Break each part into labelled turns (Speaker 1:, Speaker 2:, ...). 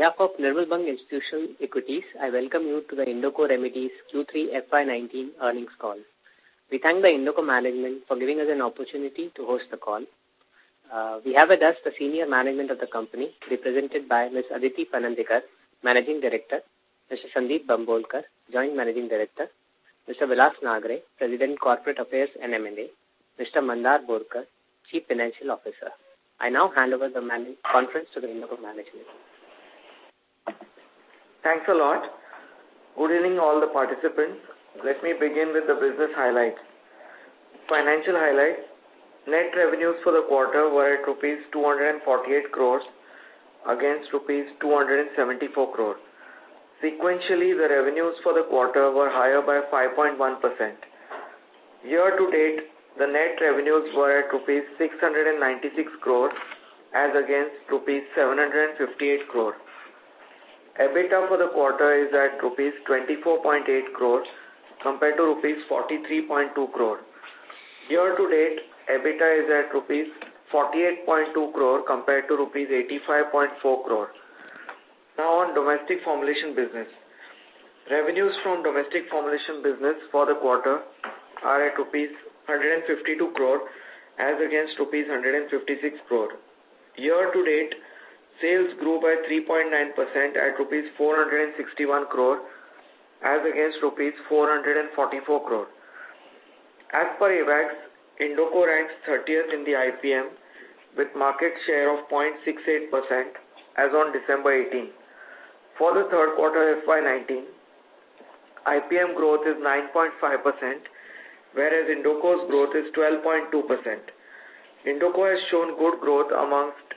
Speaker 1: behalf of Nirmal Bang Institutional Equities, I welcome you to the Indoco Remedies Q3 FY19 earnings call. We thank the Indoco management for giving us an opportunity to host the call. Uh, we have with us the senior management of the company, represented by Ms. Aditi Panandikar, Managing Director, Mr. Sandeep Bambolkar, Joint Managing Director, Mr. Vilas Nagre, President Corporate Affairs and M&A, Mr. Mandar Borkar, Chief Financial Officer. I now hand over the conference to the Indoco management.
Speaker 2: Thanks a lot. Good evening all the participants. Let me begin with the business highlights. Financial highlights. Net revenues for the quarter were at rupees 248 crores against rupees 274 crores. Sequentially, the revenues for the quarter were higher by 5.1%. Year to date, the net revenues were at rupees 696 crores as against rupees 758 crores. EBITDA for the quarter is at rupees 24.8 crores compared to rupees 43.2 crore. Year to date, EBITDA is at rupees 48.2 crore compared to rupees 85.4 crore. Now on domestic formulation business. Revenues from domestic formulation business for the quarter are at rupees 152 crore as against rupees 156 crore. Year to date, sales grew by 3.9% at rupees 461 crore as against rupees 444 crore. As per AWACS, Indoco ranks 30th in the IPM with market share of 0.68% as on December 18. For the third quarter FY19, IPM growth is 9.5%, whereas Indoco's growth is 12.2%. Indoco has shown good growth amongst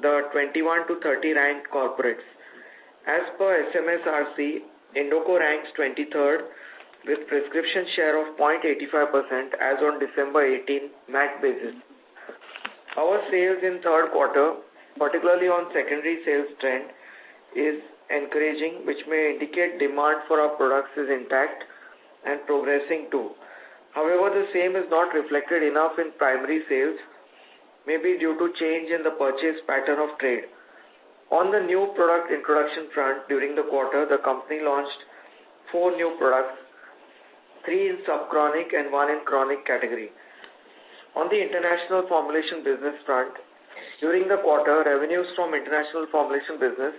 Speaker 2: the 21 to 30 ranked corporates. As per SMSRC, Indoco ranks 23rd with prescription share of 0.85% as on December 18 MAT basis. Our sales in third quarter, particularly on secondary sales trend, is encouraging, which may indicate demand for our products is intact and progressing too. However, the same is not reflected enough in primary sales, maybe due to change in the purchase pattern of trade. On the new product introduction front, during the quarter, the company launched four new products, three in subchronic and one in chronic category. On the international formulation business front, during the quarter, revenues from international formulation business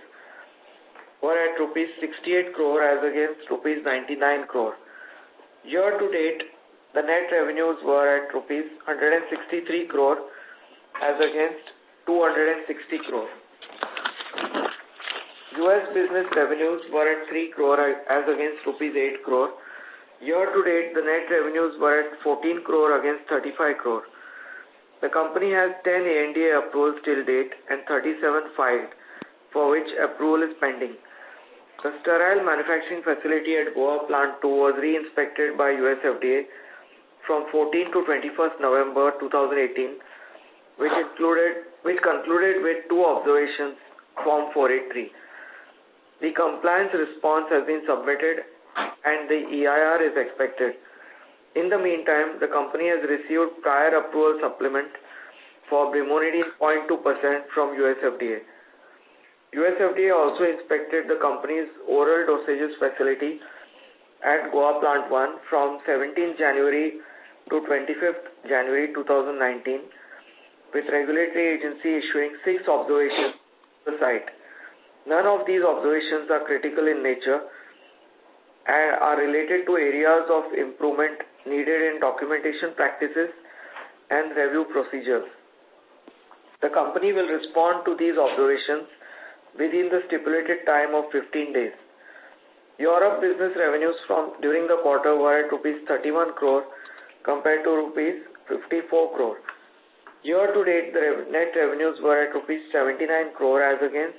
Speaker 2: were at rupees 68 crore as against rupees 99 crore. Year to date, the net revenues were at rupees 163 crore as against 260 crore. US business revenues were at 3 crore as against rupees 8 crore. Year to date, the net revenues were at 14 crore against 35 crore. The company has 10 ANDA approvals till date and 37 filed, for which approval is pending. The sterile manufacturing facility at Goa Plant 2 was re-inspected by US FDA from 14 to 21st November 2018, which included which concluded with two observations, Form 483. The compliance response has been submitted and the EIR is expected. In the meantime, the company has received prior approval supplement for brimonidine 0.2% from USFDA. USFDA also inspected the company's oral dosages facility at Goa Plant 1 from 17 January to 25th January 2019 with regulatory agency issuing six observations to the site. None of these observations are critical in nature and are related to areas of improvement needed in documentation practices and review procedures. The company will respond to these observations within the stipulated time of 15 days. Europe business revenues from during the quarter were at rupees 31 crore compared to rupees 54 crore. Year to date, the net revenues were at rupees 79 crore as against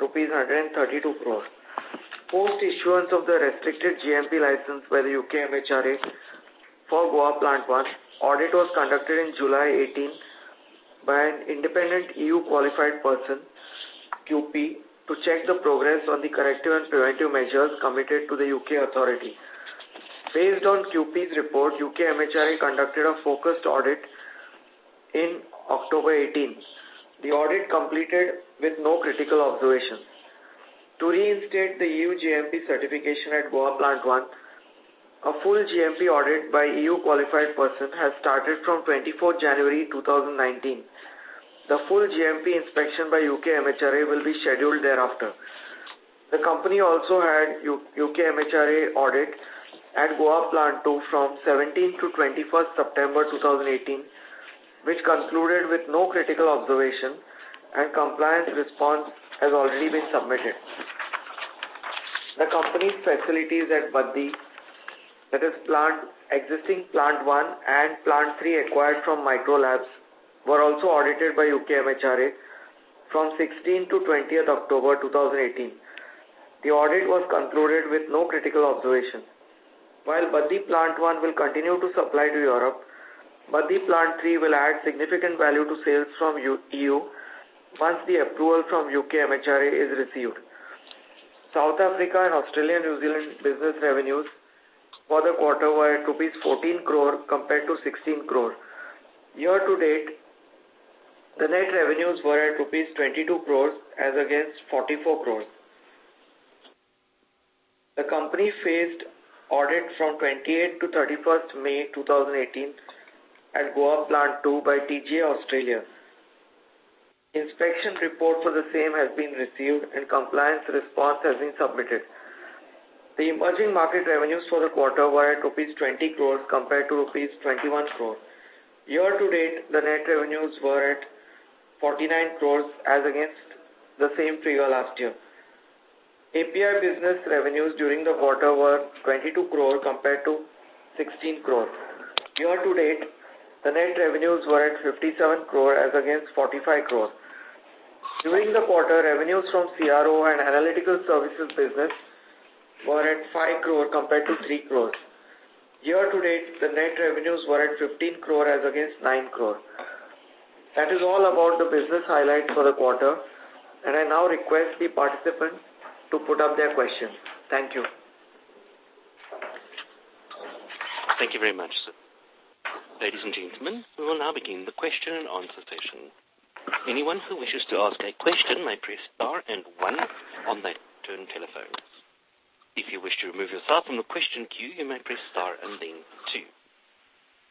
Speaker 2: rupees 132 crore. Post issuance of the restricted GMP license by the UK MHRA for Goa Plant 1, audit was conducted in July 18 by an independent EU qualified person, QP, to check the progress on the corrective and preventive measures committed to the UK authority. Based on QP's report, UK MHRA conducted a focused audit in October 18. The audit completed with no critical observations. To reinstate the EU GMP certification at Goa Plant 1, a full GMP audit by EU qualified person has started from 24 January 2019. The full GMP inspection by UK MHRA will be scheduled thereafter. The company also had UK MHRA audit at Goa Plant 2 from 17 to 21st September 2018, which concluded with no critical observation and compliance response has already been submitted. The company's facilities at Baddi, that is plant, existing plant 1 and plant 3 acquired from Microlabs, were also audited by UK MHRA from 16 to 20th October 2018. The audit was concluded with no critical observation. While Baddi Plant 1 will continue to supply to Europe, Baddi Plant 3 will add significant value to sales from EU once the approval from UK MHRA is received. South Africa and Australia and New Zealand business revenues for the quarter were at rupees 14 crore compared to 16 crore. Year to date, the net revenues were at rupees 22 crores as against 44 crores. The company faced audit from 28 to 31st May 2018 at Goa Plant 2 by TGA Australia. Inspection report for the same has been received and compliance response has been submitted. The emerging market revenues for the quarter were at rupees 20 crores compared to rupees 21 crores. Year to date, the net revenues were at 49 crores as against the same figure last year. API business revenues during the quarter were 22 crore compared to 16 crore. Year to date, the net revenues were at 57 crore as against 45 crore. During the quarter, revenues from CRO and analytical services business were at 5 crore compared to 3 crore. Year to date, the net revenues were at 15 crore as against 9 crore. That is all about the business highlights for the quarter, and I now request the participants to put up their questions. Thank you.
Speaker 3: Thank you very much, sir. Ladies and gentlemen, we will now begin the question and answer session. Anyone who wishes to ask a question may press star and one on their turn telephone. If you wish to remove yourself from the question queue, you may press star and then two.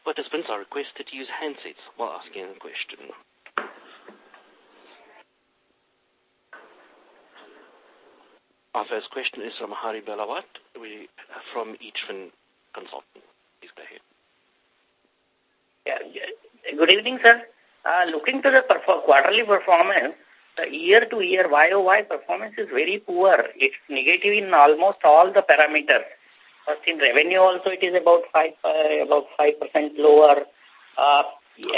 Speaker 3: Participants are requested to use handsets while asking a question. Our first question is from Hari Balawat we, from Eachman Consulting. Please go ahead.
Speaker 4: Good evening, sir. Uh, looking to the quarterly performance, the year-to-year -year YOY performance is very poor. It's negative in almost all the parameters. First, in revenue also, it is about 5 uh, about 5% lower. Uh,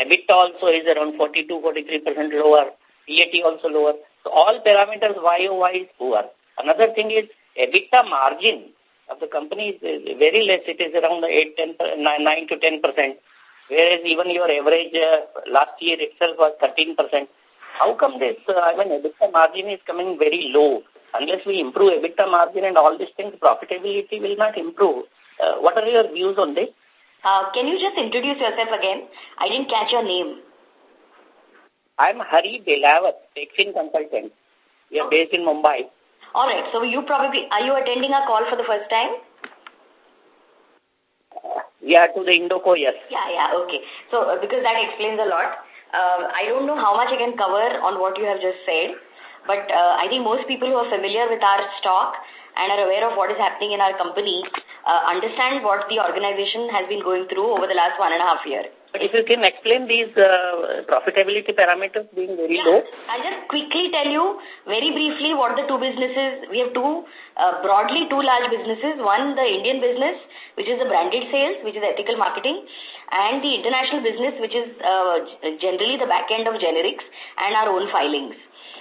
Speaker 4: EBITDA also is around 42-43% lower. PAT also lower. So all parameters YOY is poor. Another thing is EBITDA margin of the company is very less. It is around 8, 10, 9, 9 to 10 percent, whereas even your average uh, last year itself was 13 percent. How come this, uh, I mean, EBITDA margin is coming very low? Unless we improve EBITDA margin and all these things, profitability will not improve. Uh, what are your views on this?
Speaker 5: Uh, can you just introduce yourself again? I didn't catch your name.
Speaker 4: I'm Hari Belawat, Exin Consultant. We are based in Mumbai.
Speaker 5: All right. So you probably, are you attending a call for the first time?
Speaker 4: Yeah, to the Indoco, yes.
Speaker 5: Yeah, yeah, okay. So, uh, because that explains a lot. Um, I don't know how much I can cover on what you have just said, but uh, I think most people who are familiar with our stock and are aware of what is happening in our company uh, understand what the organization has been going through over the last one and a half years.
Speaker 4: But if you can explain these uh, profitability parameters being very yeah. low.
Speaker 5: I'll just quickly tell you very briefly what the two businesses, we have two, uh, broadly two large businesses. One, the Indian business, which is the branded sales, which is ethical marketing, and the international business, which is uh, generally the back end of generics and our own filings.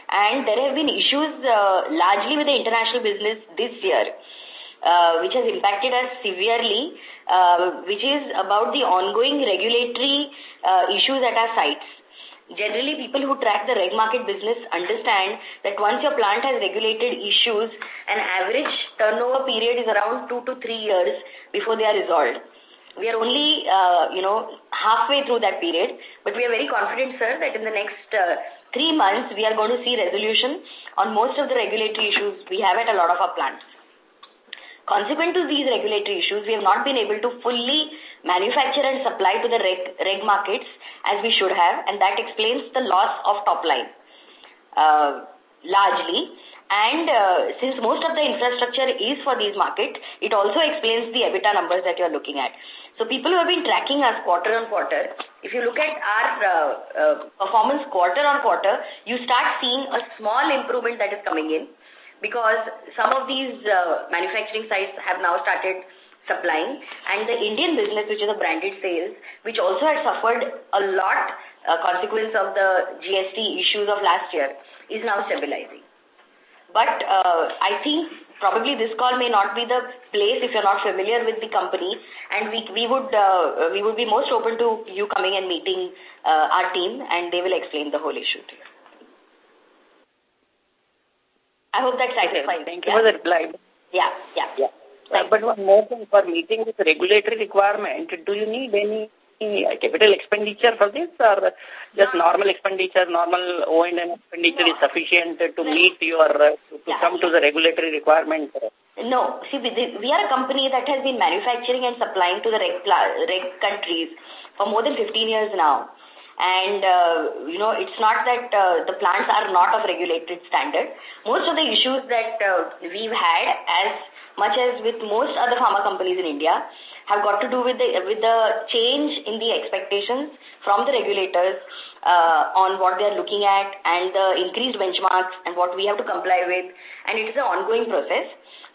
Speaker 5: And there have been issues uh, largely with the international business this year uh, which has impacted us severely, uh, which is about the ongoing regulatory uh, issues at our sites. Generally, people who track the reg market business understand that once your plant has regulated issues, an average turnover period is around two to three years before they are resolved. We are only, uh, you know, halfway through that period, but we are very confident, sir, that in the next uh, three months, we are going to see resolution on most of the regulatory issues we have at a lot of our plants. Consequent to these regulatory issues, we have not been able to fully manufacture and supply to the reg, reg markets as we should have, and that explains the loss of top line uh, largely. And uh, since most of the infrastructure is for these markets, it also explains the EBITDA numbers that you're looking at. So people who have been tracking us quarter on quarter, if you look at our uh, uh, performance quarter on quarter, you start seeing a small improvement that is coming in because some of these uh, manufacturing sites have now started supplying and the Indian business, which is a branded sales, which also had suffered a lot uh, consequence of the GST issues of last year, is now stabilizing. But uh, I think probably this call may not be the place if you're not familiar with the company and we, we would we would be most open to you coming and meeting our team and they will explain the whole issue to you. I hope that satisfies.
Speaker 4: Thank you yeah. the reply.
Speaker 5: Yeah, yeah.
Speaker 4: yeah. Uh, but one more thing, for meeting this regulatory requirement, do you need any capital expenditure for this or just no. normal expenditure, normal O&M expenditure no. is sufficient to meet your, uh, to yeah. come to the regulatory requirement?
Speaker 5: No. See, we are a company that has been manufacturing and supplying to the reg, reg countries for more than 15 years now. And, uh, you know, it's not that uh, the plants are not of regulated standard. Most of the issues that uh, we've had, as much as with most other pharma companies in India, have got to do with the, with the change in the expectations from the regulators uh, on what they're looking at and the increased benchmarks and what we have to comply with. And it is an ongoing process.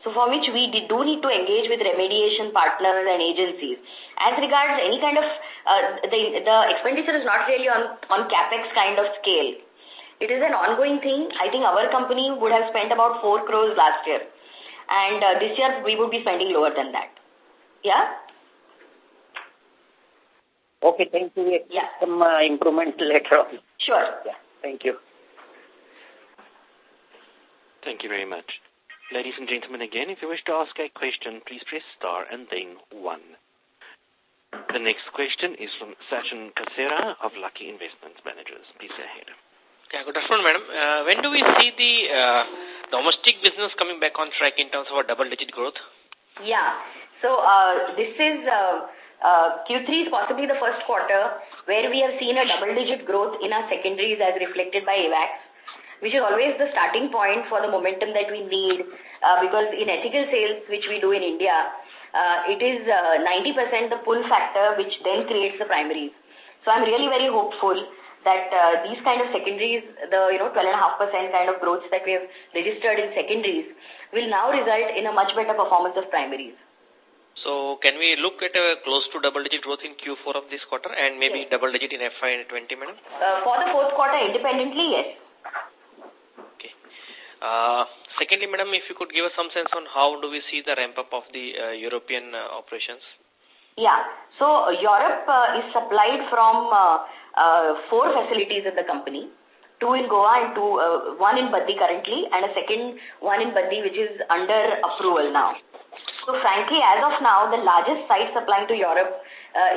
Speaker 5: So for which we do need to engage with remediation partners and agencies. As regards any kind of, uh, the, the expenditure is not really on, on capex kind of scale. It is an ongoing thing. I think our company would have spent about 4 crores last year. And uh, this year we would be spending lower than that. Yeah?
Speaker 4: Okay, thank you. Yeah. Some uh, improvement later on.
Speaker 5: Sure.
Speaker 4: Yeah, thank you.
Speaker 3: Thank you very much. Ladies and gentlemen, again, if you wish to ask a question, please press star and then one. The next question is from Sachin Kasera of Lucky Investment Managers. Please go ahead.
Speaker 6: Yeah, good afternoon, madam. Uh, when do we see the uh, domestic business coming back on track in terms of our double-digit growth?
Speaker 5: Yeah. So uh, this is uh, uh, Q3 is possibly the first quarter where we have seen a double-digit growth in our secondaries as reflected by AWACS which is always the starting point for the momentum that we need uh, because in ethical sales, which we do in India, uh, it is 90% uh, the pull factor which then creates the primaries. So I'm really very hopeful that uh, these kind of secondaries, the you know 12.5% kind of growth that we have registered in secondaries will now result in a much better performance of primaries.
Speaker 6: So can we look at a close to double-digit growth in Q4 of this quarter and maybe yes. double-digit in FY20, madam?
Speaker 5: Uh, for the fourth quarter independently, yes.
Speaker 6: Uh, secondly, madam, if you could give us some sense on how do we see the ramp-up of the uh, European uh, operations?
Speaker 5: Yeah. So uh, Europe uh, is supplied from uh, four facilities in the company. Two in Goa and two, one in Baddi currently and a second one in Baddi which is under approval now. So frankly, as of now, the largest site supplying to Europe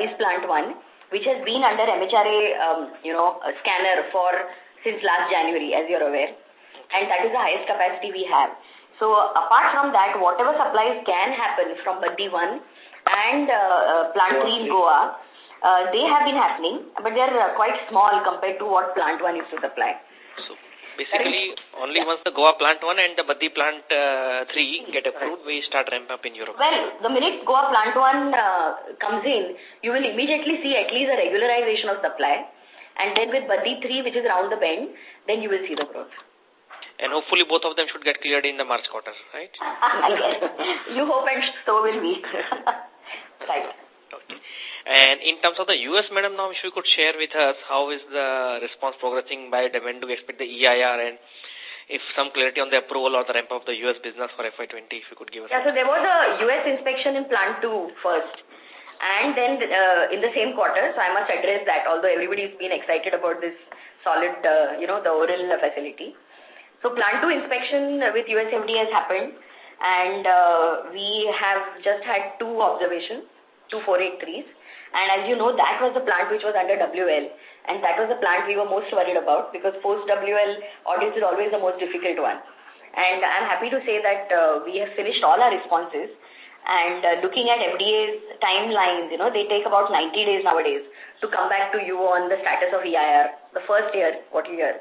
Speaker 5: is Plant 1 which has been under MHRA, um, you know, scanner for since last January, as you're aware and that is the highest capacity we have. So apart from that, whatever supplies can happen from Baddi 1 and uh, uh, Plant 3 in Goa, uh, they have been happening, but they are uh, quite small compared to what Plant 1 used to supply.
Speaker 6: So basically, only yeah. once the Goa Plant 1 and the Baddi Plant uh, 3 get approved, we start ramp up in Europe.
Speaker 5: Well, the minute Goa Plant 1 uh, comes in, you will immediately see at least a regularization of supply. And then with Baddi 3, which is around the bend, then you will see the growth.
Speaker 6: And hopefully both of them should get cleared in the March quarter, right?
Speaker 5: you hope and so will we. right.
Speaker 6: Okay. And in terms of the U.S., madam, now if you could share with us how is the response progressing by when do we expect the EIR and if some clarity on the approval or the ramp up of the U.S. business for FY20, if you could give us.
Speaker 5: Yeah, so there was a U.S. inspection in plant 2 first. And then uh, in the same quarter, so I must address that, although everybody's been excited about this solid, uh, you know, the oral facility. So plant 2 inspection with USFDA has happened and uh, we have just had two observations. 2483s. And as you know, that was the plant which was under WL. And that was the plant we were most worried about because post-WL audits is always the most difficult one. And I'm happy to say that uh, we have finished all our responses. And uh, looking at FDA's timelines, you know, they take about 90 days nowadays to come back to you on the status of EIR, the first year, what year.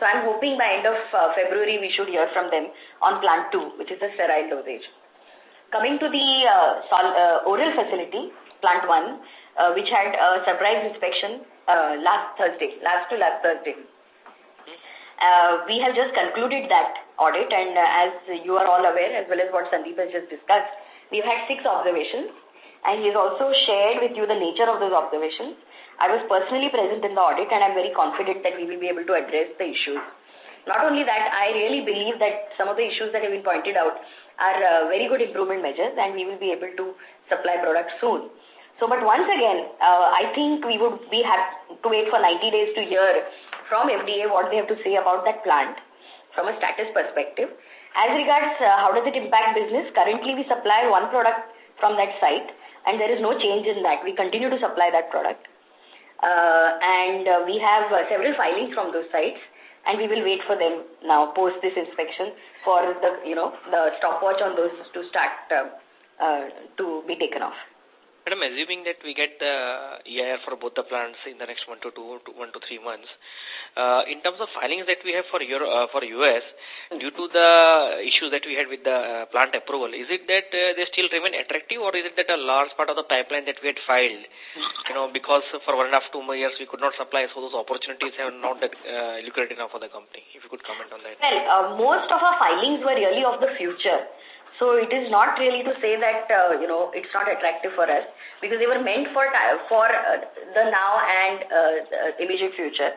Speaker 5: So I'm hoping by end of uh, February we should hear from them on plant 2, which is the sterile dosage. Coming to the uh, uh, oral facility, plant 1, uh, which had a surprise inspection uh, last Thursday, last to last Thursday. We have just concluded that audit and as you are all aware, as well as what Sandeep has just discussed, we've had six observations and he has also shared with you the nature of those observations. I was personally present in the audit and I'm very confident that we will be able to address the issues. Not only that, I really believe that some of the issues that have been pointed out are uh, very good improvement measures and we will be able to supply products soon. So, but once again, uh, I think we would we have to wait for 90 days to hear from FDA what they have to say about that plant from a status perspective. As regards uh, how does it impact business, currently we supply one product from that site and there is no change in that. We continue to supply that product. Uh, and uh, we have uh, several filings from those sites and we will wait for them now post this inspection for the, you know, the stopwatch on those to start to be taken off.
Speaker 6: Madam, assuming that we get the EIR for both the plants in the next one to two, one to three months, uh, in terms of filings that we have for Euro, uh, for US, due to the issues that we had with the uh, plant approval, is it that uh, they still remain attractive, or is it that a large part of the pipeline that we had filed, you know, because for one and a half, two more years we could not supply, so those opportunities have not that uh, lucrative enough for the company? If you could comment on that.
Speaker 5: Well, uh, most of our filings were really of the future. So it is not really to say that, uh, you know, it's not attractive for us because they were meant for, for uh, the now and uh, immediate future.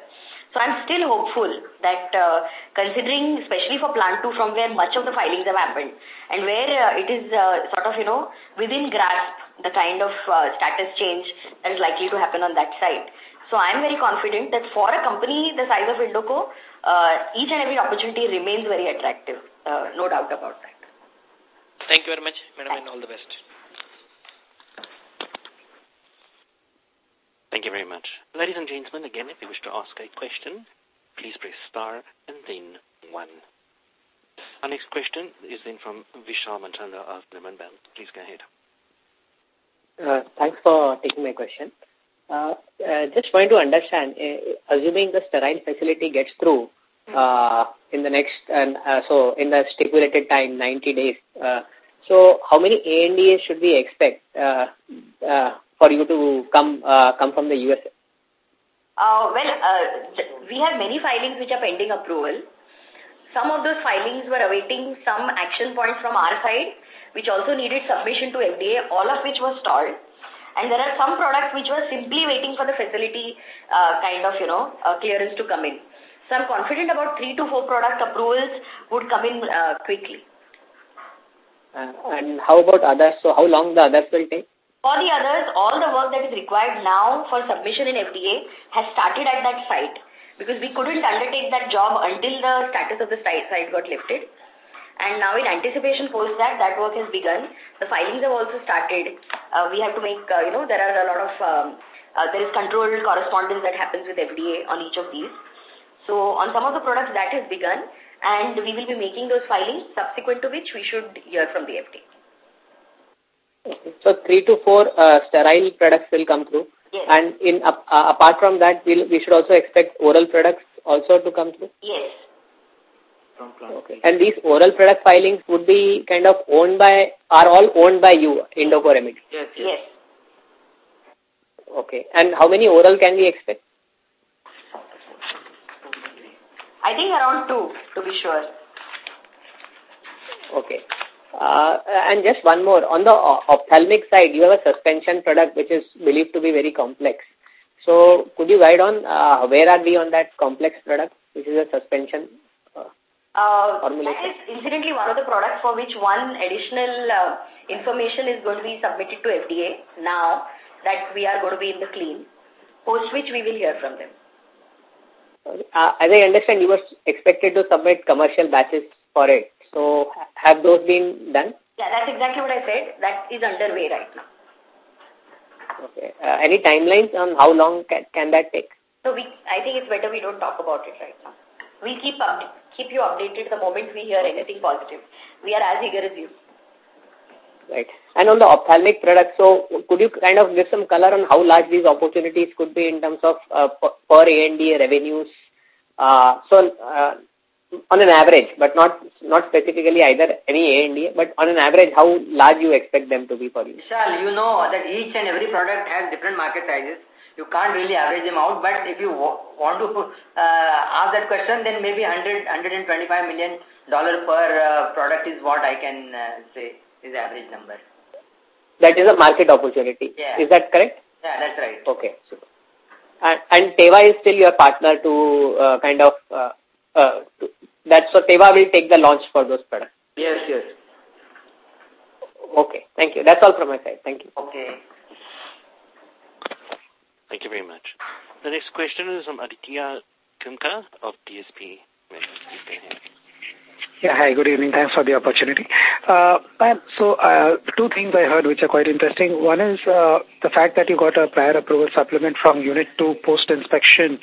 Speaker 5: So I'm still hopeful that uh, considering, especially for plant 2 from where much of the filings have happened and where uh, it is uh, sort of, you know, within grasp the kind of uh, status change that is likely to happen on that side. So I'm very confident that for a company the size of Indoco, uh, each and every opportunity remains very attractive. Uh, no doubt about that.
Speaker 6: Thank you very much, Madam, and all the best.
Speaker 3: Thank you very much. Ladies and gentlemen, again, if you wish to ask a question, please press star and then one. Our next question is then from Vishal Manchanda of Nirmal Bang. Please go ahead.
Speaker 1: Uh, thanks for taking my question. Uh, uh, just trying to understand, uh, assuming the sterile facility gets through uh, in the next, and uh, so in the stipulated time, 90 days, uh, so how many ANDAs should we expect uh, uh, for you to come uh, come from the US?
Speaker 5: Uh, well, uh, we have many filings which are pending approval. Some of those filings were awaiting some action points from our side, which also needed submission to FDA, all of which was stalled. And there are some products which were simply waiting for the facility uh, kind of, you know, uh, clearance to come in. So I'm confident about three to four product approvals would come in uh, quickly.
Speaker 1: Uh, and how about others? So how long the others will take?
Speaker 5: For the others, all the work that is required now for submission in FDA has started at that site because we couldn't undertake that job until the status of the site, site got lifted. And now in anticipation post that, that work has begun. The filings have also started. Uh, we have to make, uh, you know, there are a lot of, um, uh, there is controlled correspondence that happens with FDA on each of these. So on some of the products that has begun and we will be making those filings subsequent to which we should hear from the FDA.
Speaker 1: So three to four uh, sterile products will come through.
Speaker 5: Yes.
Speaker 1: And in uh, apart from that, we'll, we should also expect oral products also to come through?
Speaker 5: Yes.
Speaker 1: Okay. And these oral product filings would be kind of owned by, are all owned by you, Indoco Remedy?
Speaker 5: Yes, yes.
Speaker 1: Okay. And how many oral can we expect?
Speaker 5: I think around two, to be sure.
Speaker 1: Okay. Uh, and just one more. On the ophthalmic side, you have a suspension product which is believed to be very complex. So could you guide on uh, where are we on that complex product, which is a suspension uh,
Speaker 5: uh,
Speaker 1: formulation?
Speaker 5: That is incidentally one of the products for which one additional uh, information is going to be submitted to FDA now that we are going to be in the clean, post which we will hear from them.
Speaker 1: Uh, as I understand, you were expected to submit commercial batches for it. So have those been done?
Speaker 5: Yeah, that's exactly what I said. That is underway right now.
Speaker 1: Okay. Uh, any timelines on how long can, can that take?
Speaker 5: So we, I think it's better we don't talk about it right now. We'll keep, up, keep you updated the moment we hear anything positive. We are as eager as you.
Speaker 1: Right. And on the ophthalmic product, so could you kind of give some color on how large these opportunities could be in terms of uh, per ANDA revenues? Uh, so uh, on an average, but not not specifically either any ANDA, but on an average, how large you expect them to be for you?
Speaker 7: Vishal, you know that each and every product has different market sizes. You can't really average them out, but if you want to uh, ask that question, then maybe 100, 125 million dollar per uh, product is what I can uh, say is the average number.
Speaker 1: That is a market opportunity.
Speaker 7: Yeah.
Speaker 1: Is that correct?
Speaker 7: Yeah, that's right.
Speaker 1: Okay. Super. And, and Teva is still your partner to uh, kind of, uh, uh, to, that so Teva will take the launch for those products.
Speaker 7: Yes, yes.
Speaker 1: Okay. Thank you. That's all from my side. Thank you.
Speaker 7: Okay.
Speaker 3: Thank you very much. The next question is from Aditya Khemka of DSP.
Speaker 8: Yeah, hi, good evening. Thanks for the opportunity. Uh, so, uh, two things I heard which are quite interesting. One is uh, the fact that you got a prior approval supplement from Unit 2 post-inspection.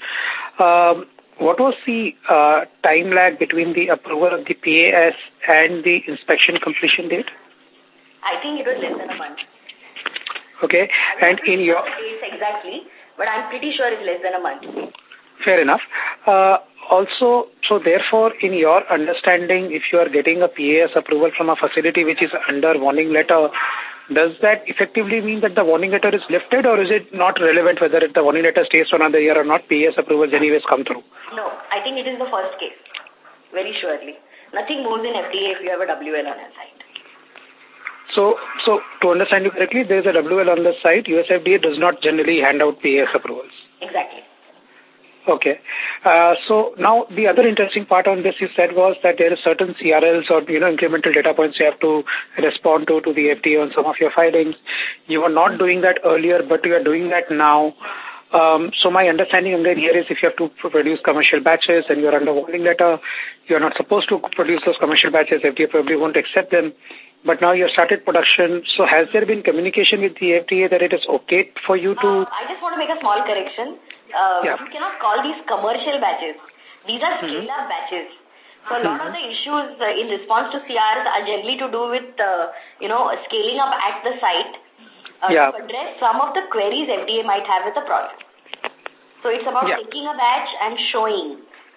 Speaker 8: Um, what was the uh, time lag between the approval of the PAS and the inspection completion date?
Speaker 5: I think it was less than a month.
Speaker 8: Okay, and in your...
Speaker 5: Case exactly, but I'm pretty sure it's less than a month.
Speaker 8: Fair enough. Uh, also, so therefore, in your understanding, if you are getting a PAS approval from a facility which is under warning letter, does that effectively mean that the warning letter is lifted or is it not relevant whether the warning letter stays for another year or not? PAS approvals anyways come through.
Speaker 5: No, I think it is the first case. Very surely. Nothing moves in FDA if you have a WL on your site.
Speaker 8: So, so to understand you correctly, there is a WL on the site. USFDA does not generally hand out PAS approvals.
Speaker 5: Exactly.
Speaker 8: Okay. Uh, so now the other interesting part on this you said was that there are certain CRLs or, you know, incremental data points you have to respond to, to the FDA on some of your filings. You were not doing that earlier, but you are doing that now. Um, so my understanding again here is if you have to produce commercial batches and you're under warning letter, you're not supposed to produce those commercial batches. FDA probably won't accept them. But now you have started production. So has there been communication with the FDA that it is okay for you to...
Speaker 5: Uh, I just want to make a small correction. Uh, yeah. You cannot call these commercial batches. These are scale-up mm -hmm. batches. So a lot mm -hmm. of the issues uh, in response to CRs are generally to do with, uh, you know, scaling up at the site uh,
Speaker 8: yeah.
Speaker 5: to address some of the queries FDA might have with the product. So it's about yeah. taking a batch and showing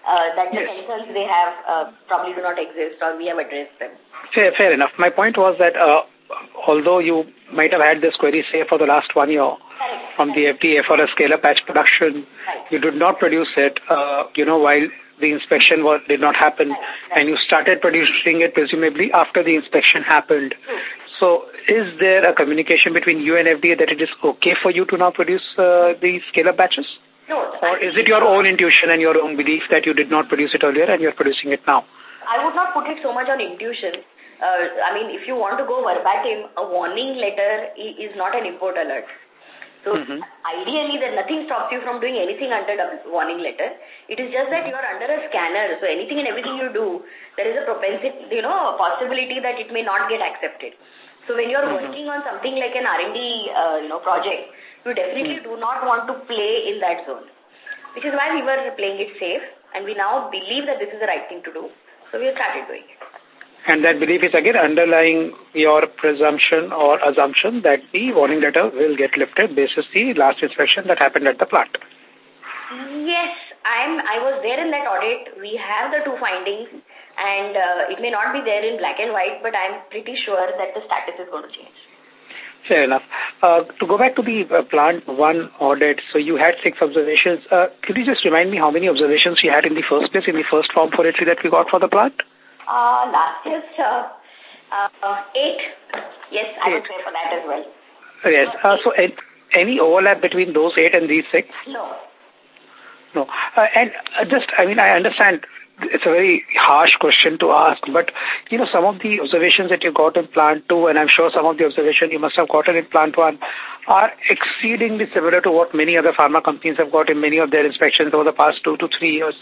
Speaker 5: uh, that the yes. concerns they have uh, probably do not exist or we have addressed them.
Speaker 8: Fair, fair enough. My point was that uh, although you might have had this query, say, for the last one year, from the FDA for a scale-up batch production. You did not produce it, uh, you know, while the inspection was, did not happen, and you started producing it presumably after the inspection happened. So is there a communication between you and FDA that it is okay for you to now produce uh, the scale-up batches?
Speaker 5: No.
Speaker 8: Or is it your own intuition and your own belief that you did not produce it earlier and you're producing it now?
Speaker 5: I would not put it so much on intuition. Uh, I mean, if you want to go verbatim, a warning letter is not an import alert. So mm -hmm. ideally, then nothing stops you from doing anything under the warning letter. It is just that you are under a scanner. So anything and everything you do, there is a propensity, you know, a possibility that it may not get accepted. So when you are mm -hmm. working on something like an R&D, uh, you know, project, you definitely mm -hmm. do not want to play in that zone. Which is why we were playing it safe, and we now believe that this is the right thing to do. So we have started doing it.
Speaker 8: And that belief is again underlying your presumption or assumption that the warning letter will get lifted basis the last inspection that happened at the plant.
Speaker 5: Yes, I'm, I was there in that audit. We have the two findings and uh, it may not be there in black and white, but I'm pretty sure that the status is going to change.
Speaker 8: Fair enough. Uh, to go back to the uh, plant one audit, so you had six observations. Uh, could you just remind me how many observations you had in the first place, in the first form for entry that we got for the plant?
Speaker 5: Uh, last year's uh, uh, eight. Yes, I eight. would say for that as well.
Speaker 8: Yes. Uh, so any overlap between those eight and these six?
Speaker 5: No.
Speaker 8: No. Uh, and uh, just, I mean, I understand it's a very harsh question to ask, but, you know, some of the observations that you got in plant two, and I'm sure some of the observations you must have gotten in plant one, are exceedingly similar to what many other pharma companies have got in many of their inspections over the past two to three years.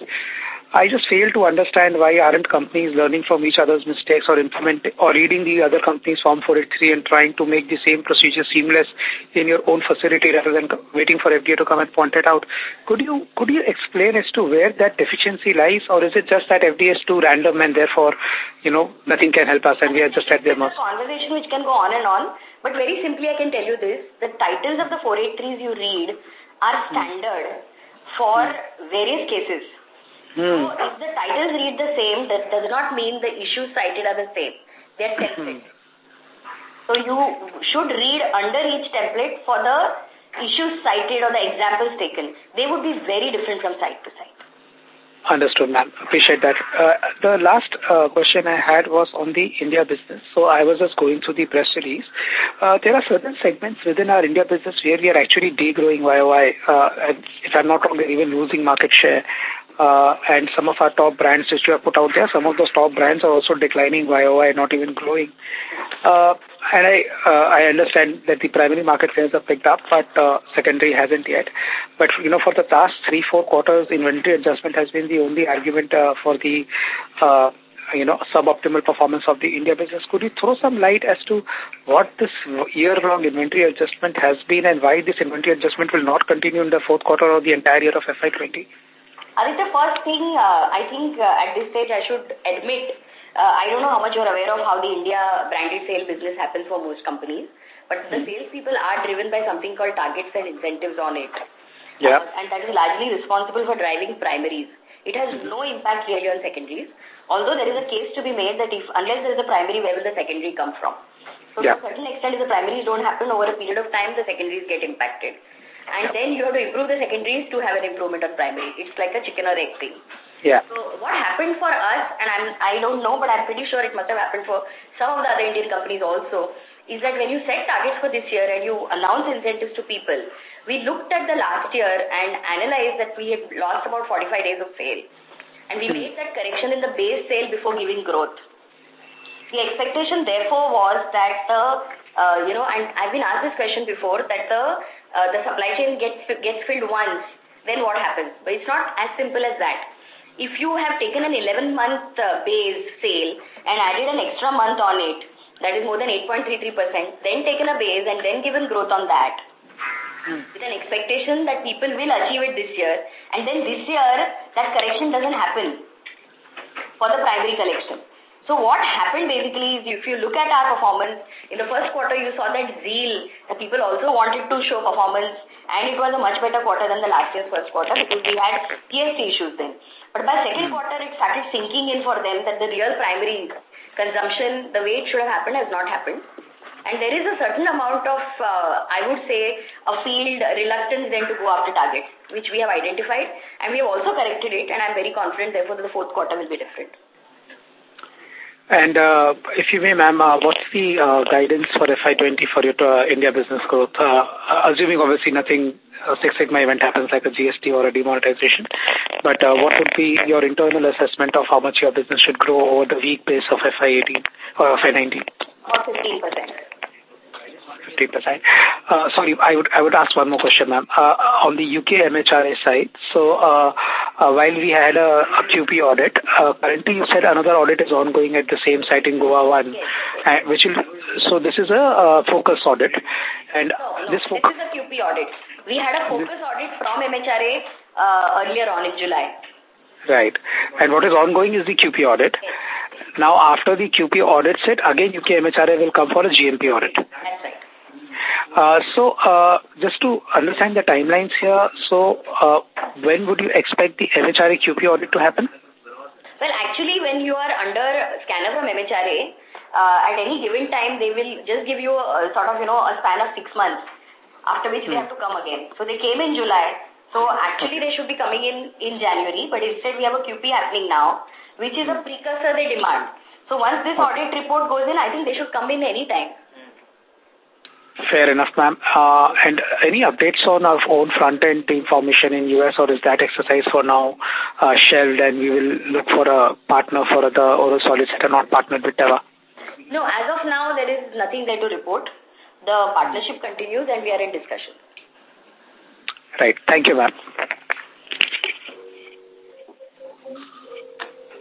Speaker 8: I just fail to understand why aren't companies learning from each other's mistakes or implementing or reading the other company's Form 483 and trying to make the same procedure seamless in your own facility rather than waiting for FDA to come and point it out. Could you could you explain as to where that deficiency lies, or is it just that FDA is too random and therefore, you know, nothing can help us and we are just at their mercy?
Speaker 5: conversation which can go on and on, but very simply I can tell you this, the titles of the 483s you read are standard for various cases.
Speaker 8: Hmm.
Speaker 5: So if the titles read the same, that does not mean the issues cited are the same. They are templates.
Speaker 8: Hmm.
Speaker 5: So you should read under each template for the issues cited or the examples taken. They would be very different from site to site.
Speaker 8: Understood, ma'am. Appreciate that. Uh, the last uh, question I had was on the India business. So I was just going through the press release. Uh, there are certain segments within our India business where we are actually degrowing YOY. Uh, if I'm not wrong, we're even losing market share. Uh, and some of our top brands which we have put out there, some of those top brands are also declining YOY, not even growing. Uh, and I, uh, I understand that the primary market shares have picked up, but uh, secondary hasn't yet. But, you know, for the past three, four quarters, inventory adjustment has been the only argument uh, for the, uh, you know, suboptimal performance of the India business. Could you throw some light as to what this year-long inventory adjustment has been and why this inventory adjustment will not continue in the fourth quarter or the entire year of FY20?
Speaker 5: Aditya, first thing, uh, I think uh, at this stage I should admit, uh, I don't know how much you're aware of how the India branded sale business happens for most companies, but the salespeople are driven by something called targets and incentives on it.
Speaker 8: Yeah.
Speaker 5: Uh, and that is largely responsible for driving primaries. It has no impact really on secondaries, although there is a case to be made that if unless there is a primary, where will the secondary come from? So
Speaker 8: Yeah.
Speaker 5: to a certain extent, if the primaries don't happen over a period of time, the secondaries get impacted. And then you have to improve the secondaries to have an improvement on primary. It's like a chicken or egg thing.
Speaker 8: Yeah.
Speaker 5: So what happened for us, and I'm, I don't know, but I'm pretty sure it must have happened for some of the other Indian companies also, is that when you set targets for this year and you announce incentives to people, we looked at the last year and analyzed that we had lost about 45 days of sale. And we made that correction in the base sale before giving growth. The expectation therefore was that the, uh, you know, and I've been asked this question before, that the, uh, the supply chain gets, gets filled once, then what happens? But it's not as simple as that. If you have taken an 11-month uh, base sale and added an extra month on it, that is more than 8.33%, then taken a base and then given growth on that, with an expectation that people will achieve it this year, and then this year, that correction doesn't happen for the primary collection. So what happened basically is if you look at our performance, in the first quarter you saw that zeal, that people also wanted to show performance and it was a much better quarter than the last year's first quarter because we had GST issues then. But by second quarter it started sinking in for them that the real primary consumption, the way it should have happened has not happened. And there is a certain amount of, uh, I would say, a field reluctance then to go after targets, which we have identified and we have also corrected it and I'm very confident therefore that the fourth quarter will be different.
Speaker 8: And uh, if you may, ma'am, uh, what's the uh, guidance for FY20 for your uh, India business growth? Uh, assuming obviously nothing uh, Six Sigma event happens like a GST or a demonetization, but what would be your internal assessment of how much your business should grow over the weak base of FY18 or FY19?
Speaker 5: About 15%.
Speaker 8: 50%. Uh, sorry, I would I would ask one more question, ma'am. Uh, on the UK MHRA side, so uh, uh, while we had a, a QP audit, uh, currently you said another audit is ongoing at the same site in Goa one, uh, which will so this is a uh, focus audit, and
Speaker 5: No, no,
Speaker 8: this
Speaker 5: this is a QP audit. We had a focus audit from MHRA uh, earlier on in July.
Speaker 8: Right. And what is ongoing is the QP audit. Now, after the QP audit set, again UK MHRA will come for a GMP audit.
Speaker 5: That's right.
Speaker 8: Uh, so, uh, just to understand the timelines here, so uh, when would you expect the MHRA QP audit to happen?
Speaker 5: Well, actually, when you are under scanner from MHRA, uh, at any given time, they will just give you a, sort of, you know, a span of six months, after which they have to come again. So they came in July. So actually, they should be coming in in January, but instead we have a QP happening now, which is a precursor they demand. So once this audit report goes in, I think they should come in any time.
Speaker 8: Fair enough, ma'am. Uh, and any updates on our own front-end team formation in US, or is that exercise for now uh, shelved and we will look for a partner for the oral solids that are not partnered with Teva?
Speaker 5: No, as of now, there is nothing there to report. The partnership continues and we are in discussion.
Speaker 8: Right. Thank you, ma'am.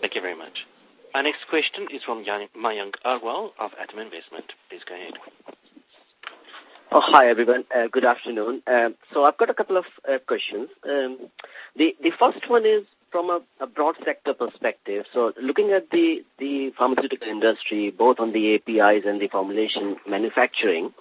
Speaker 3: Thank you very much. Our next question is from Mayank Arwal of Atom Investment. Please go ahead.
Speaker 9: Oh, hi, everyone. Uh, good afternoon. Um, so I've got a couple of uh, questions. Um, the, the first one is from a, a broad sector perspective. So looking at the, the pharmaceutical industry, both on the APIs and the formulation manufacturing,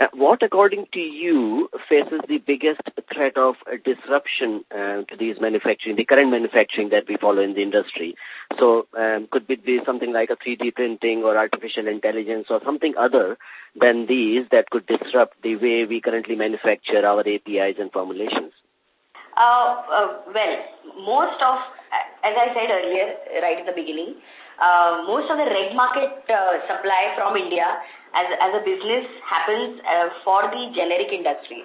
Speaker 9: uh, what, according to you, faces the biggest threat of disruption uh, to these manufacturing, the current manufacturing that we follow in the industry? So um, could it be something like a 3D printing or artificial intelligence or something other than these that could disrupt the way we currently manufacture our APIs and formulations?
Speaker 5: Uh, uh, well, most of, as I said earlier, right at the beginning, uh, most of the reg market uh, supply from India as, as a business happens uh, for the generic industry.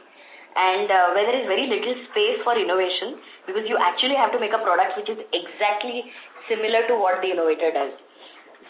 Speaker 5: And uh, where there is very little space for innovation because you actually have to make a product which is exactly similar to what the innovator does.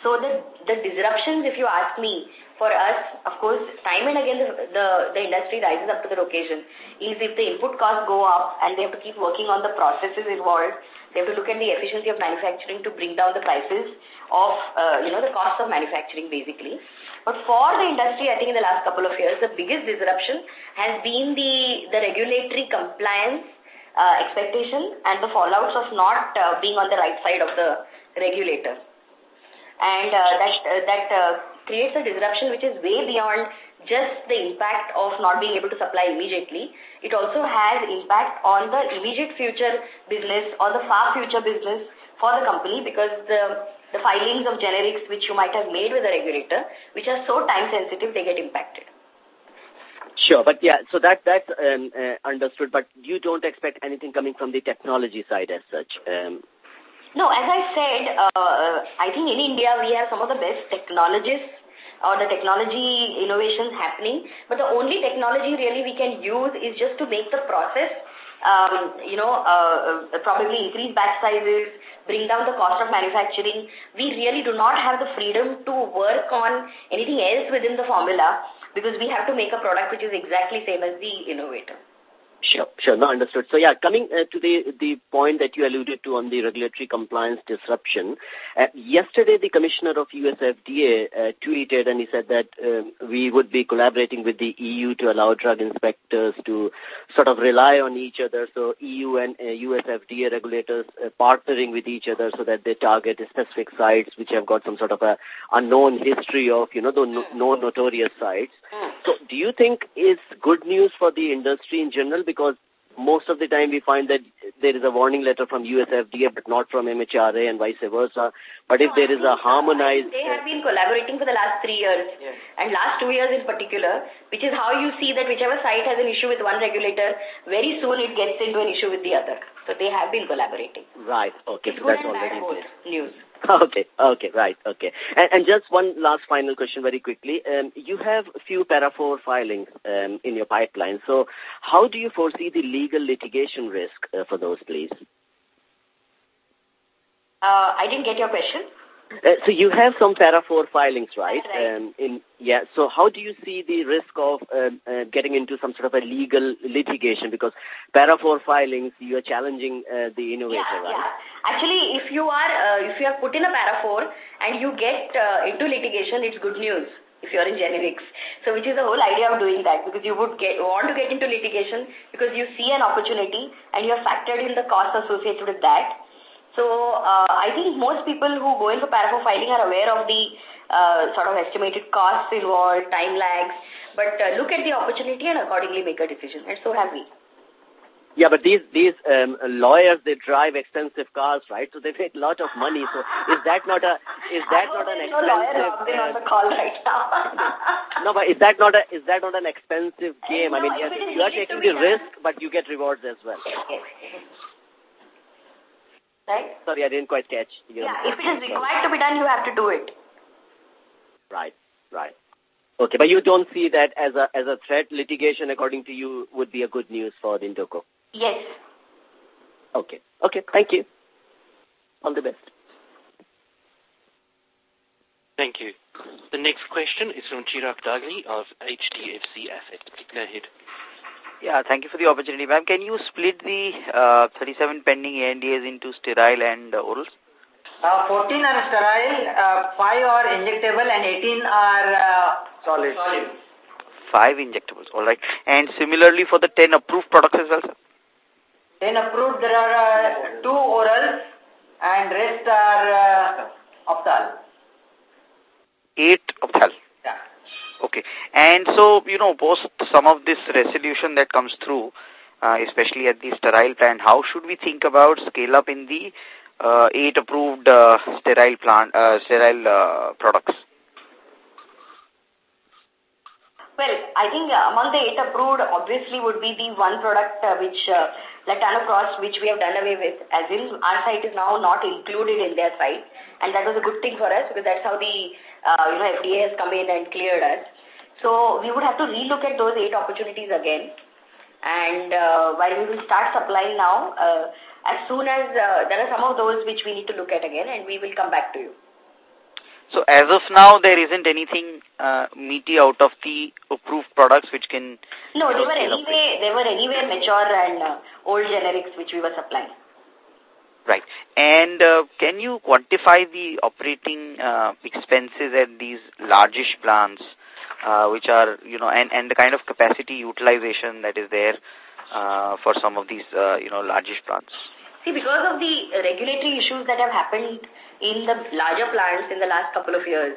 Speaker 5: So the, the disruptions, if you ask me, for us, of course, time and again the, the, the industry rises up to the occasion is if the input costs go up and they have to keep working on the processes involved, they have to look at the efficiency of manufacturing to bring down the prices of, uh, you know, the cost of manufacturing basically. But for the industry, I think in the last couple of years, the biggest disruption has been the, the regulatory compliance uh, expectation and the fallouts of not uh, being on the right side of the regulator. And uh, that, uh, that uh, creates a disruption which is way beyond just the impact of not being able to supply immediately. It also has impact on the immediate future business or the far future business for the company because the, the filings of generics which you might have made with the regulator, which are so time sensitive, they get impacted.
Speaker 9: Sure, but yeah, so that that's um, uh, understood. But you don't expect anything coming from the technology side as such. Um,
Speaker 5: no, as I said, uh, I think in India we have some of the best technologists or the technology innovations happening. But the only technology really we can use is just to make the process, um, you know, uh, uh, probably increase batch sizes, bring down the cost of manufacturing. We really do not have the freedom to work on anything else within the formula because we have to make a product which is exactly same as the innovator.
Speaker 9: Sure, sure. No, understood. So, yeah, coming uh, to the, the point that you alluded to on the regulatory compliance disruption, uh, yesterday the commissioner of US FDA uh, tweeted and he said that um, we would be collaborating with the EU to allow drug inspectors to sort of rely on each other. So, EU and uh, US FDA regulators uh, partnering with each other so that they target specific sites which have got some sort of a unknown history of, you know, the no, no notorious sites. Hmm. So, do you think is good news for the industry in general? because most of the time we find that there is a warning letter from USFDA but not from MHRA and vice versa. But if there is a harmonized...
Speaker 5: They have been collaborating for the last three years yes. and last two years in particular, which is how you see that whichever site has an issue with one regulator, very soon it gets into an issue with the other. So they have been collaborating.
Speaker 9: Right, okay.
Speaker 5: It's
Speaker 9: so that's already
Speaker 5: news.
Speaker 9: Okay, okay, right, okay. And, and just one last final question very quickly. Um, you have a few para 4 filings um, in your pipeline. So how do you foresee the legal litigation risk uh, for those, please?
Speaker 5: Uh, I didn't get your question.
Speaker 9: Uh, so you have some para 4 filings, right?
Speaker 5: right.
Speaker 9: Um, in yeah. So how do you see the risk of uh, uh, getting into some sort of a legal litigation? Because para 4 filings, you are challenging uh, the innovator,
Speaker 5: yeah,
Speaker 9: right?
Speaker 5: Yeah. Actually, if you are uh, if you have put in a para 4 and you get uh, into litigation, it's good news if you're in generics. So which is the whole idea of doing that because you would get, want to get into litigation because you see an opportunity and you have factored in the costs associated with that so uh, I think most people who go in for para filing are aware of the uh, sort of estimated costs involved, time lags, but uh, look at the opportunity and accordingly make a decision. And so have we.
Speaker 9: Yeah, but these these um, lawyers they drive expensive cars, right? So they make a lot of money. So is that not a is that not an expensive?
Speaker 5: No lawyer on the call right now.
Speaker 9: no, but is that not a is that not an expensive game? No, I mean, yes, you are taking the risk, but you get rewards as well.
Speaker 5: Yes. Right?
Speaker 9: Sorry, I didn't quite catch.
Speaker 5: You yeah, if it is required to be done, you have to do it.
Speaker 9: Right, right. Okay, but you don't see that as a as a threat. Litigation, according to you, would be a good news for Indoco.
Speaker 5: Yes.
Speaker 9: Okay. Okay. Thank you. All the best.
Speaker 3: Thank you. The next question is from Chirag Dagli of HDFC Asset. Go ahead.
Speaker 10: Yeah, thank you for the opportunity. Ma'am, can you split the uh, 37 pending ANDAs into sterile and uh, orals?
Speaker 7: Uh, 14 are sterile, uh, 5 are injectable and 18 are uh,
Speaker 2: solid.
Speaker 7: solid.
Speaker 10: 5 injectables, all right. And similarly for the 10 approved products as well, sir?
Speaker 7: 10 approved, there are uh, 2 orals and rest are uh, ophthal.
Speaker 10: 8 ophthal.
Speaker 7: Yeah.
Speaker 10: Okay. And so, you know, post some of this resolution that comes through, uh, especially at the sterile plant, how should we think about scale up in the uh, eight approved uh, sterile plant, uh, sterile uh, products?
Speaker 5: Well, I think uh, among the eight approved, obviously would be the one product which uh, Latanoprost, which we have done away with, as in our site is now not included in their site, and that was a good thing for us because that's how the you know FDA has come in and cleared us. So we would have to relook at those eight opportunities again, and uh, while we will start supplying now, uh, as soon as uh, there are some of those which we need to look at again, and we will come back to you.
Speaker 10: So as of now, there isn't anything uh, meaty out of the approved products which can...
Speaker 5: No, they were anyway, they were anyway mature and uh, old generics which we were supplying.
Speaker 10: Right. And uh, can you quantify the operating uh, expenses at these largish plants, uh, which are, you know, and, and the kind of capacity utilization that is there uh, for some of these, uh, you know, largest plants?
Speaker 5: See, because of the regulatory issues that have happened in the larger plants in the last couple of years,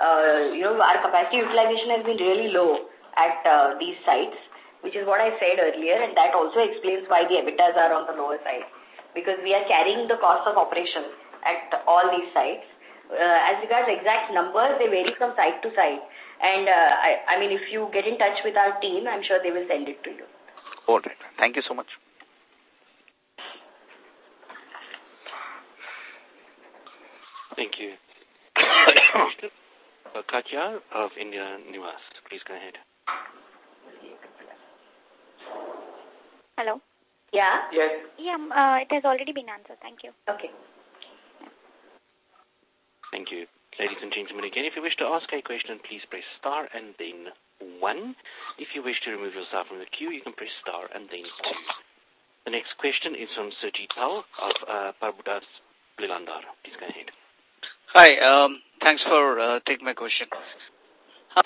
Speaker 5: uh, you know, our capacity utilization has been really low at uh, these sites, which is what I said earlier, and that also explains why the EBITDAs are on the lower side, because we are carrying the cost of operation at all these sites. Uh, as regards exact numbers, they vary from site to site. And uh, I, I mean, if you get in touch with our team, I'm sure they will send it to you.
Speaker 10: All right. Thank you so much.
Speaker 3: Thank you. Katya of India Nivesh, please go ahead.
Speaker 11: Hello?
Speaker 5: Yeah?
Speaker 2: Yes.
Speaker 11: Yeah, um, uh, it has already been answered. Thank you.
Speaker 5: Okay.
Speaker 3: Thank you. Ladies and gentlemen, again, if you wish to ask a question, please press star and then one. If you wish to remove yourself from the queue, you can press star and then two. The next question is from Surjit Pal of uh, Prabhudas Lilladher. Please go ahead.
Speaker 12: Hi, um, thanks for uh, taking my question. Uh,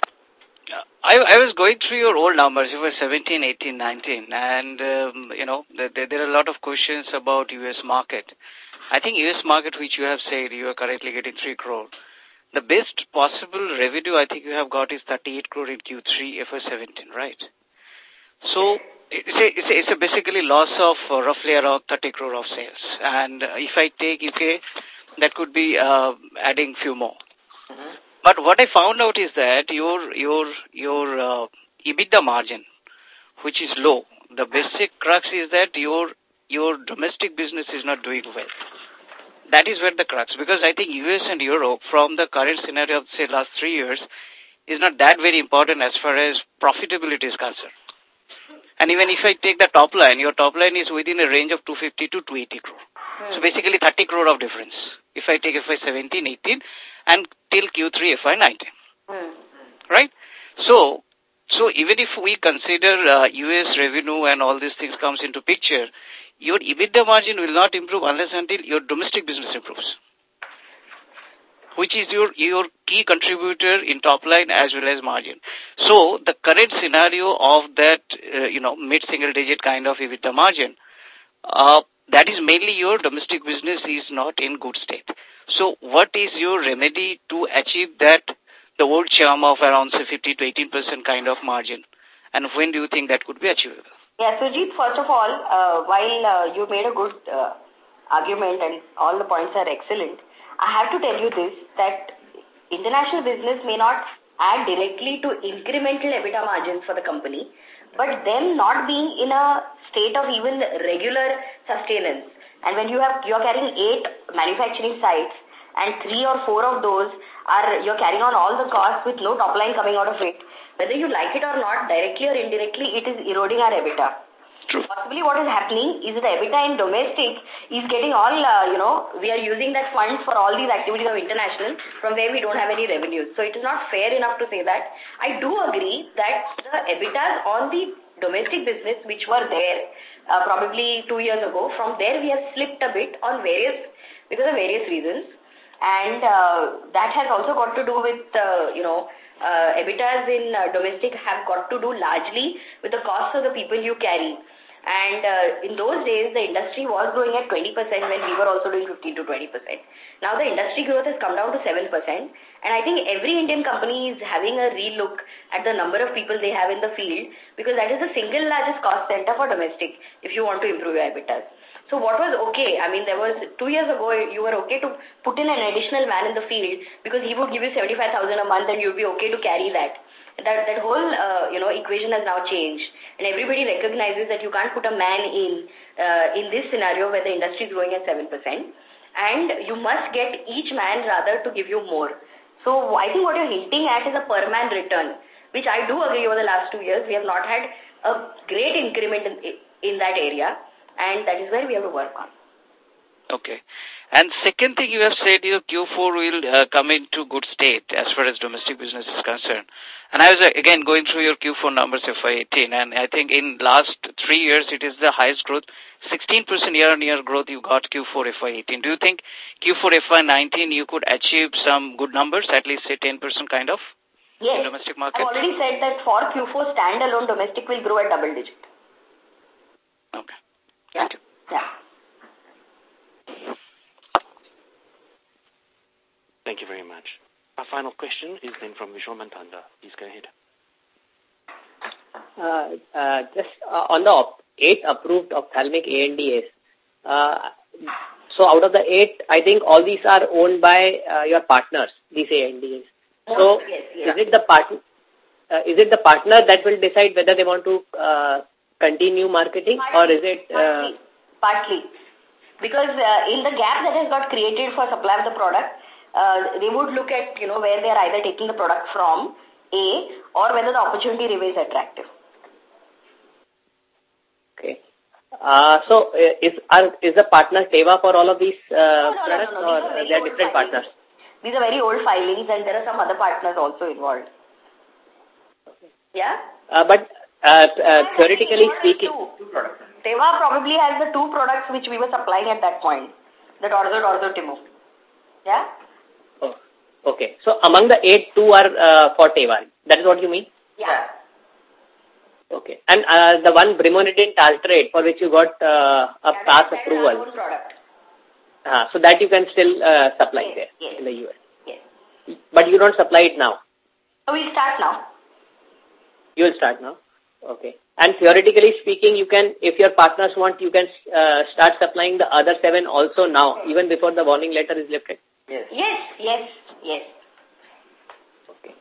Speaker 12: I, I was going through your old numbers, you were 17, 18, 19, and, um, you know, there, there are a lot of questions about U.S. market. I think U.S. market, which you have said you are currently getting 3 crore, the best possible revenue I think you have got is 38 crore in Q3 FY17, right? So, it's a, it's a, it's a basically loss of uh, roughly around 30 crore of sales. And uh, if I take UK, that could be uh, adding few more. Mm -hmm. But what I found out is that your your your uh, EBITDA margin, which is low, the basic crux is that your your domestic business is not doing well. That is where the crux, because I think US and Europe, from the current scenario of say last three years, is not that very important as far as profitability is concerned. And even if I take the top line, your top line is within a range of 250 to 280 crore. So basically 30 crore of difference. If I take FY 17, 18 and till Q3 FY 19. Right? So, so even if we consider uh, US revenue and all these things comes into picture, your EBITDA margin will not improve unless until your domestic business improves. Which is your, your key contributor in top line as well as margin. So the current scenario of that, uh, you know, mid-single digit kind of EBITDA margin, uh, that is mainly your domestic business is not in good state. So what is your remedy to achieve that, the old charm of around say 50 to 18% kind of margin? And when do you think that could be achievable?
Speaker 5: Yeah, Sujit, first of all, uh, while uh, you made a good uh, argument and all the points are excellent, I have to tell you this, that international business may not add directly to incremental EBITDA margins for the company, but them not being in a state of even regular sustenance. And when you have, you're carrying eight manufacturing sites and three or four of those are, you're carrying on all the costs with no top line coming out of it, whether you like it or not, directly or indirectly, it is eroding our EBITDA.
Speaker 12: True.
Speaker 5: Possibly what is happening is the EBITDA in domestic is getting all, uh, you know, we are using that funds for all these activities of international from where we don't have any revenues. So it is not fair enough to say that. I do agree that the EBITDAs on the domestic business which were there uh, probably two years ago, from there we have slipped a bit on various because of various reasons. And uh, that has also got to do with, uh, you know, uh, EBITDAs in uh, domestic have got to do largely with the cost of the people you carry. And uh, in those days, the industry was growing at 20% when we were also doing 15 to 20%. Now the industry growth has come down to 7%. And I think every Indian company is having a relook at the number of people they have in the field because that is the single largest cost center for domestic if you want to improve your EBITDAs. So what was okay? I mean, there was two years ago, you were okay to put in an additional man in the field because he would give you 75,000 a month and you'd be okay to carry that. That that whole uh, you know equation has now changed, and everybody recognizes that you can't put a man in uh, in this scenario where the industry is growing at seven percent, and you must get each man rather to give you more. So I think what you're hinting at is a per man return, which I do agree over the last two years. We have not had a great increment in, in that area, and that is where we have to work on.
Speaker 12: Okay. And second thing you have said, your Q4 will uh, come into good state as far as domestic business is concerned. And I was, uh, again, going through your Q4 numbers FY18, and I think in last three years, it is the highest growth, 16% year-on-year growth you got Q4 FY18. Do you think Q4 FY19 you could achieve some good numbers, at least say 10% kind of?
Speaker 5: Yes.
Speaker 12: In domestic market?
Speaker 5: I've already said that for Q4 standalone, domestic will grow at double digit.
Speaker 12: Okay.
Speaker 5: Yeah. Yeah.
Speaker 3: Thank you very much. Our final question is then from Vishal Manchanda. Please go ahead.
Speaker 1: Uh, uh, just uh, on the eight approved ophthalmic ANDAs, uh, so out of the eight, I think all these are owned by uh, your partners, these ANDAs. So
Speaker 5: yes, yeah.
Speaker 1: is it the partner? Uh, is it the partner that will decide whether they want to uh, continue marketing or is it...
Speaker 5: Uh, partly. Because uh, in the gap that has got created for supply of the product, uh, they would look at, you know, where they are either taking the product from, A, or whether the opportunity remains attractive.
Speaker 1: Okay. Uh, so, uh, is are, is the partner Teva for all of these uh,
Speaker 5: no, no,
Speaker 1: products
Speaker 5: no,
Speaker 1: or they are different
Speaker 5: filings.
Speaker 1: partners?
Speaker 5: These are very old filings and there are some other partners also involved. Yeah?
Speaker 1: Uh, but uh, uh, theoretically speaking...
Speaker 5: Two. Teva probably has the two products which we were supplying at that point, the Torzol, Orzo, Timo. Yeah?
Speaker 1: Oh, okay. So among the eight, two are uh, for Teva. That is what you mean?
Speaker 5: Yeah.
Speaker 1: Okay. And uh, the one brimonidine tartrate for which you got uh, a
Speaker 5: yeah,
Speaker 1: pass approval. Uh, so that you can still uh, supply
Speaker 5: yes,
Speaker 1: there
Speaker 5: yes.
Speaker 1: in the US.
Speaker 5: Yes.
Speaker 1: But you don't supply it now.
Speaker 5: So we'll start now.
Speaker 1: You will start now. Okay. And theoretically speaking, you can, if your partners want, you can uh, start supplying the other seven also now, even before the warning letter is lifted.
Speaker 5: Yes. Yes, yes, yes.
Speaker 1: Okay.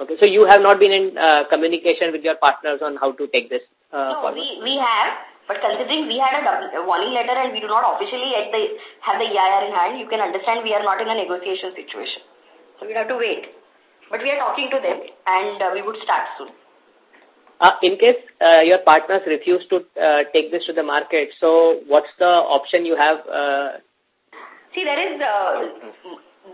Speaker 1: Okay. So you have not been in uh, communication with your partners on how to take this uh,
Speaker 5: no,
Speaker 1: forward?
Speaker 5: we, we have, but considering we had a, a warning letter and we do not officially yet the, have the EIR in hand, you can understand we are not in a negotiation situation. So we have to wait. But we are talking to them and uh, we would start soon.
Speaker 1: Uh, in case uh, your partners refuse to uh, take this to the market, so what's the option you have? Uh,
Speaker 5: See, there is uh,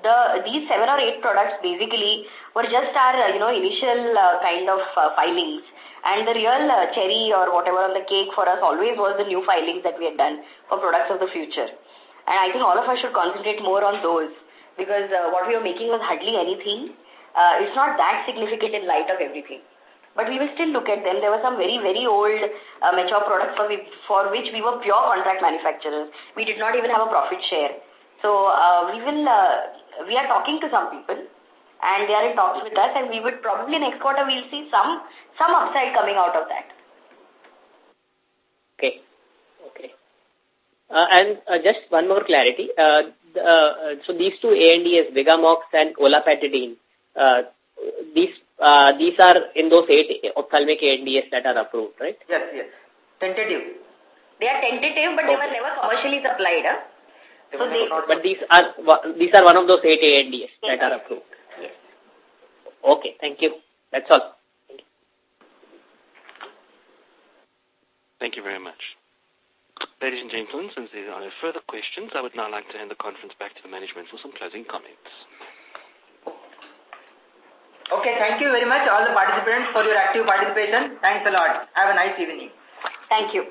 Speaker 5: the these seven or eight products basically were just our you know initial uh, kind of uh, filings, and the real uh, cherry or whatever on the cake for us always was the new filings that we had done for products of the future, and I think all of us should concentrate more on those because uh, what we were making was hardly anything. Uh, it's not that significant in light of everything. But we will still look at them. There were some very, very old uh, mature products for, we, for which we were pure contract manufacturers. We did not even have a profit share. So uh, we will, uh, we are talking to some people and they are in talks with us and we would probably next quarter we'll see some, some upside coming out of that.
Speaker 1: Okay. Okay. Uh, and uh, just one more clarity. Uh, the, uh, so these two ANDAs, Vigamox and Olopatadine, uh, these uh, these are in those eight ophthalmic ANDAs that are approved, right?
Speaker 7: Yes, yes. Tentative.
Speaker 5: They are tentative, but they were never commercially supplied. Huh? So they,
Speaker 1: but these are these are one of those eight ANDAs that are approved.
Speaker 5: Yes.
Speaker 1: Okay, thank you. That's all.
Speaker 3: Thank you very much. Ladies and gentlemen, since there are no further questions, I would now like to hand the conference back to the management for some closing comments.
Speaker 7: Okay, thank you very much all the participants for your active participation. Thanks a lot. Have a nice evening.
Speaker 5: Thank you.